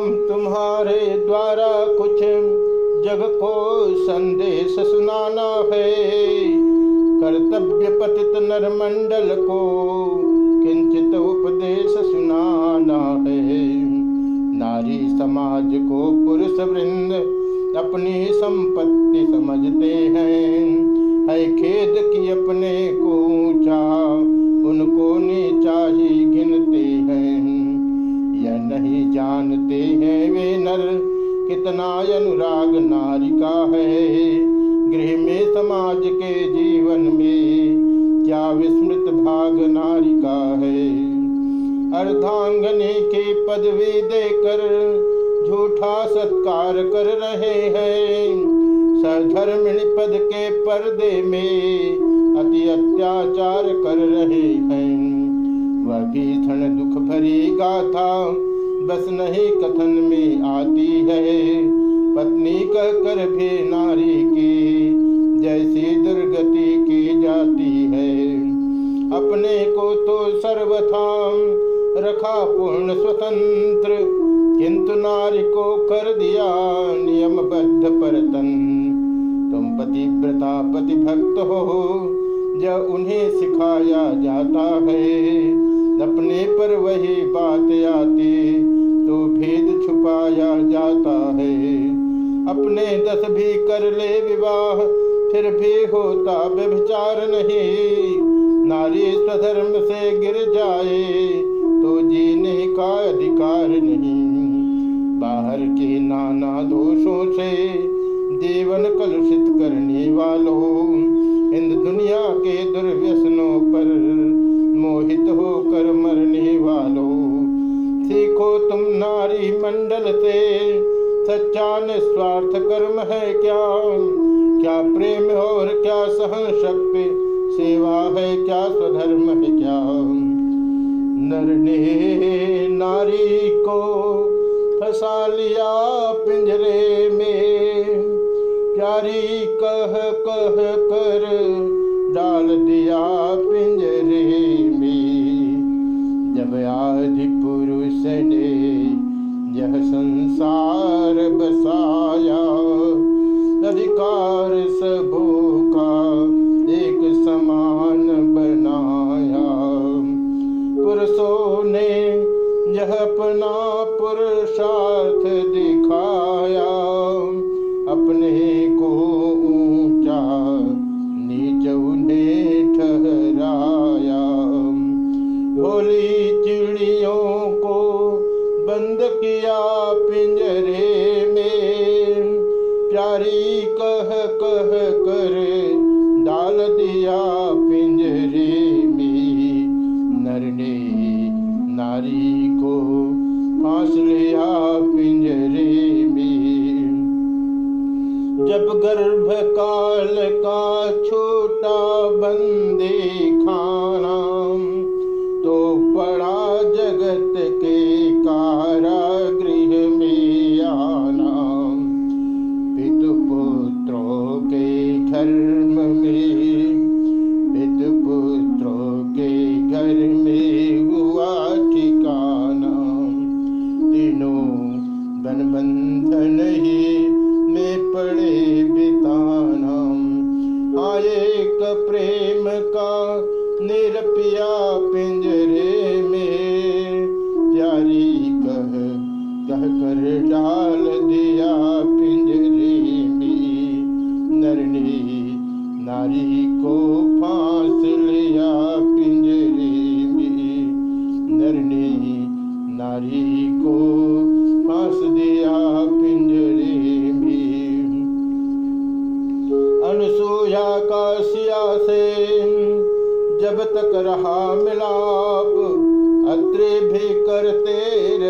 राम तुम्हारे द्वारा कुछ जग को संदेश सुनाना है। कर्तव्य पतित नर मंडल को किंचित उपदेश सुनाना है। नारी समाज को पुरुष वृंद अपनी संपत्ति समझते हैं। है खेद की अपने को ऊँचा, उनको नीचा जानते हैं वे नर। कितना अनुराग नारी का है गृह में, समाज के जीवन में। क्या विस्मृत भाग नारी का है? अर्धांगनी की पदवी देकर झूठा सत्कार कर रहे हैं। सधर्मिणी पद के पर्दे में अति अत्याचार कर रहे हैं। वह भी क्षण दुख भरी गाथा बस नहीं कथन में आती है। पत्नी कह कर भी नारी की जैसी दुर्गति की जाती है। अपने को तो सर्वथा रखा पूर्ण स्वतंत्र, किंतु नारी को कर दिया नियमबद्ध परतन। तुम पतिव्रता पतिभक्त हो, जब उन्हें सिखाया जाता है, अपने पर वही बात आती। तो भेद छुपाया जाता है। अपने दस भी कर ले विवाह, फिर भी होता व्यभिचार नहीं। नारी स्वधर्म से गिर जाए तो जीने का अधिकार नहीं। बाहर के नाना दोषों से जीवन कलुषित करने वालों, इन दुनिया के दुर्व्यसनों नर को फंसा लिया पिंजरे में। प्यारी कह कह कर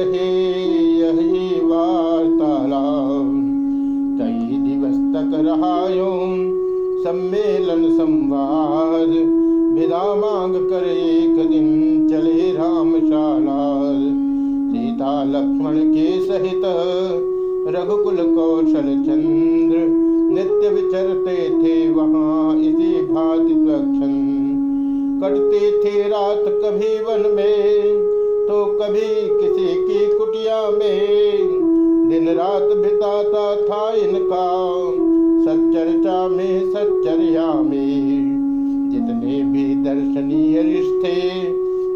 रहे यही वार्तालाप। कई दिवस तक रहा सम्मेलन संवाद। विदा मांग कर एक दिन चले रामशाला। सीता लक्ष्मण के सहित रघुकुल कौशल चंद्र नित्य विचरते थे वहाँ इसी भांति कटती थी रात कभी वन में तो कभी किसी की कुटिया में दिन रात बिताता था इनका। सच्चर्चा में, सच्चरिया में जितने भी दर्शनीय रिश्ते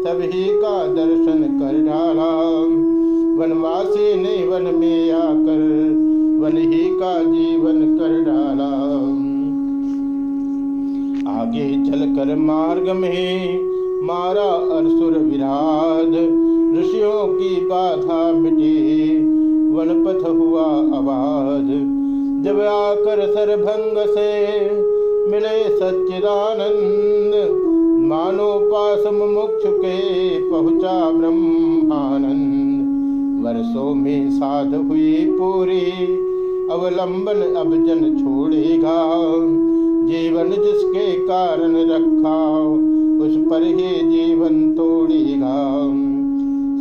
सभी का दर्शन कर डाला। वनवासी ने वन में आकर वन ही का जीवन कर डाला। आगे चलकर मार्ग में मारा असुर विराज बाधा मिटी वनपथ हुआ आवाज़ जब आकर सरभंग से मिले सच्चिदानंद, मानो पास मुक्ष के पहुँचा ब्रह्मानंद। वर्षों में साध हुई पूरी, अवलंबन अब जन छोड़ेगा। जीवन जिसके कारण रखा, उस पर ही जीवन तोड़ेगा।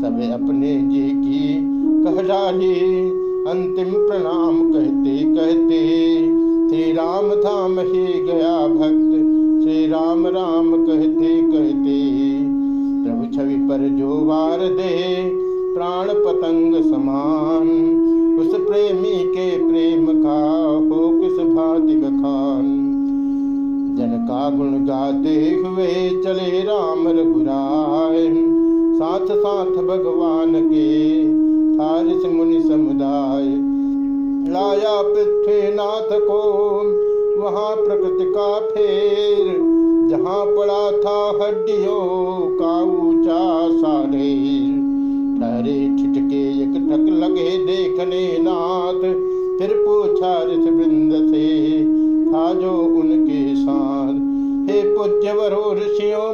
सब अपने जी की कह डाली। अंतिम प्रणाम कहते कहते श्री राम धाम ही गया भक्त। श्री राम राम कहते कहते प्रभु छवि पर जो वार दे, प्राण पतंग समान। उस प्रेमी के प्रेम का हो किस भांति बखान। जन का गुण गाते हुए चले राम रघुराय साथ साथ भगवान के हारिस मुनि समुदाय लाया पृथ्वीनाथ को वहाँ प्रकृति का फेर। जहाँ पड़ा था हड्डियों का ऊँचा सारे ठहरे ठिठके एक ठक लगे देखने नाथ। फिर पूछा ऋष वृंद से, था जो उनके साथ? हे पूज्य वरो ऋषियों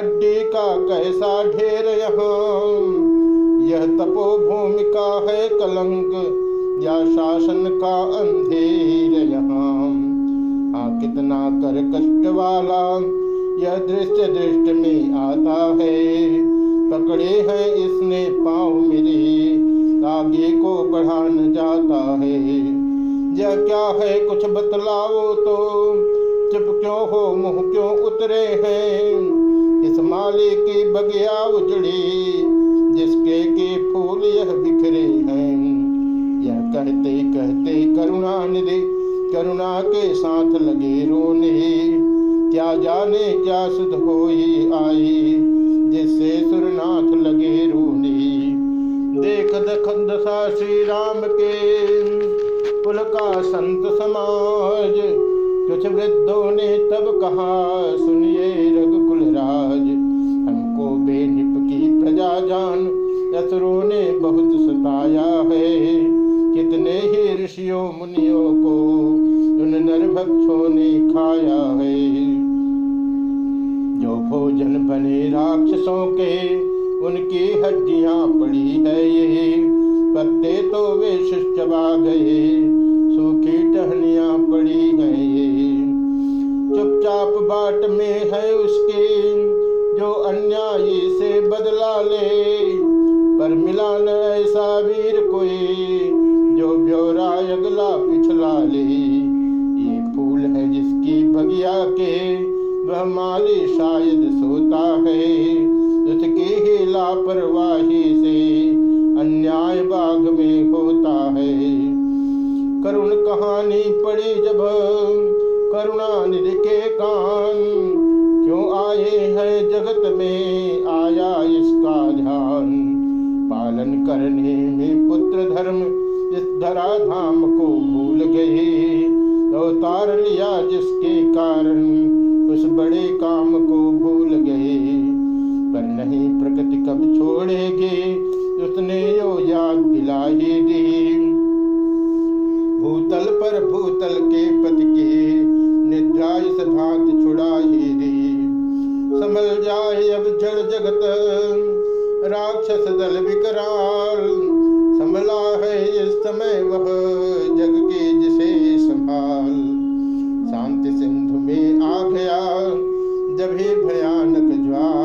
हड्डी का कैसा ढेर यहाँ? यह तपो भूमि का है कलंक या शासन का अंधेर यहाँ? हाँ कितना कर कष्ट वाला यह दृश्य दृष्ट में आता है। पकड़े हैं इसने पाँव मेरे, आगे को बढ़ान जाता है। यह क्या है कुछ बतलाओ तो? चुप क्यों हो? मुँह क्यों उतरे हैं? माली की बगिया उजड़ी, जिसके के फूल यह बिखरे हैं। यह कहते कहते करुणा निधि, करुणा के साथ लगे रोने। क्या जाने, क्या सुध हो आई, जिससे सुरनाथ लगे रोने। देख दखन दशा श्री राम के पुल का संत समाज, कुछ वृद्धों ने तब कहा ऋषियों मुनियों को उन नरभक्षों ने खाया है। जो भोजन बने राक्षसों के, उनकी हड्डियाँ पड़ी है ये। पत्ते तो वे चबा गए, सूखी टहनिया पड़ी है ये। चुपचाप बाट में है उसके करुणा निधि के कान। क्यों आए हैं जगत में? आया इसका ध्यान। पालन करने में पुत्र धर्म इस धरा धाम को भूल गए। अवतार लिया जिसके कारण उस बड़े काम को भूल गए। पर नहीं प्रकृति कब छोड़ेगी? उसने यो याद दिलाई दी। भूतल पर भूतल के पति के निद्रा इस छुड़ाही संभल जाय अब जड़ जगत, राक्षस दल विकराल। संभला है इस समय वह जग के जिसे संभाल। शांति सिंधु में आ गया, जब ही भयानक ज्वार